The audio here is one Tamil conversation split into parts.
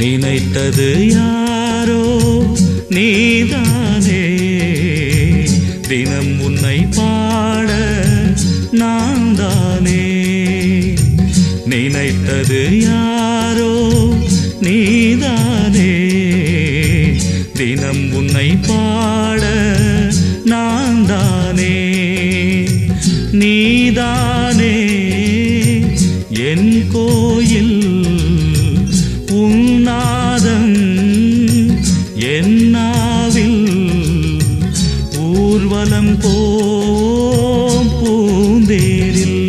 நினைத்தது யாரோ நீதானே. தினம் உன்னை பாட நான் தானே நினைத்தது யாரோ நீதானே. தினம் உன்னை பாட நான் தானே நீதான் என்னாவில் ஊர்வலம் போம் பூந்தேரில்.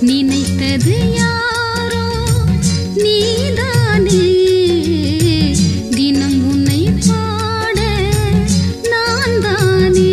நினைத்தது யாரோ? நீதானே. தினம் உன்னை பாட நான் தானே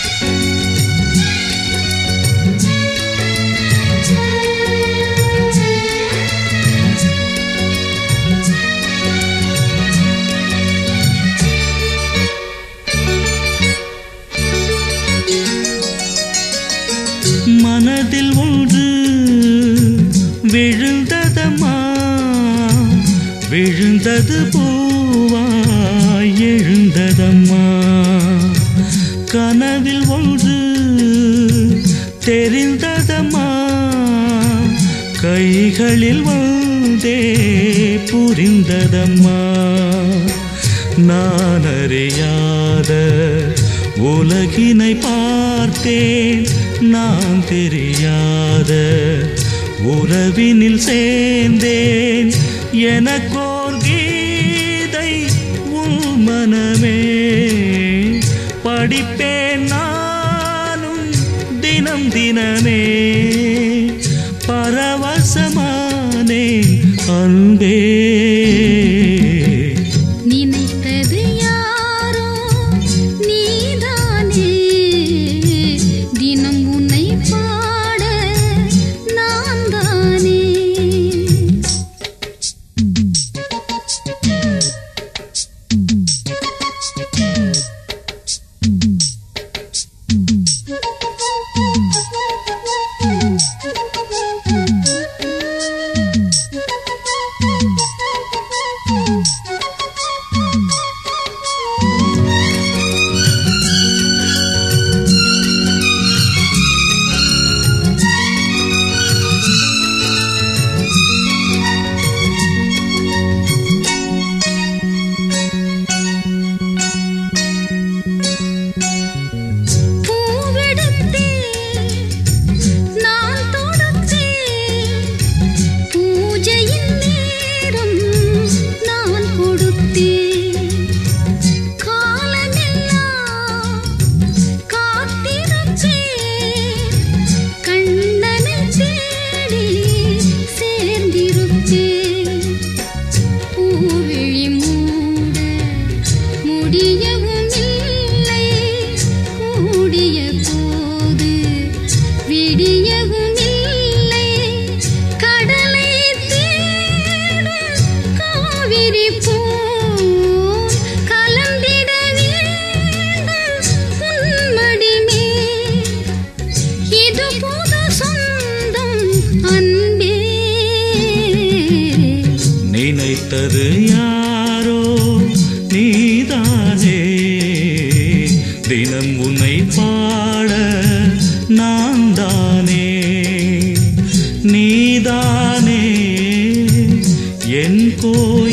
விழுந்ததம்மா? விழுந்தது பூவாய் எழுந்ததம்மா? கனவில் ஒன்று தெரிந்ததம்மா? கைகளில் வந்தே புரிந்ததம்மா? நான் அறியாத உலகினை பார்த்தேன் நான் தெரியாத உறவினில் சேர்ந்தேன் எனக்கோர் கீதை உன் மனமே. படிப்பேன் நானும் தினம் தினமே. பரவசமானேன் அன்பே. நினைத்தது யாரோ? நீதானே. தினம் உன்னை பாட நான் தானே நீதானே. என் கோயில்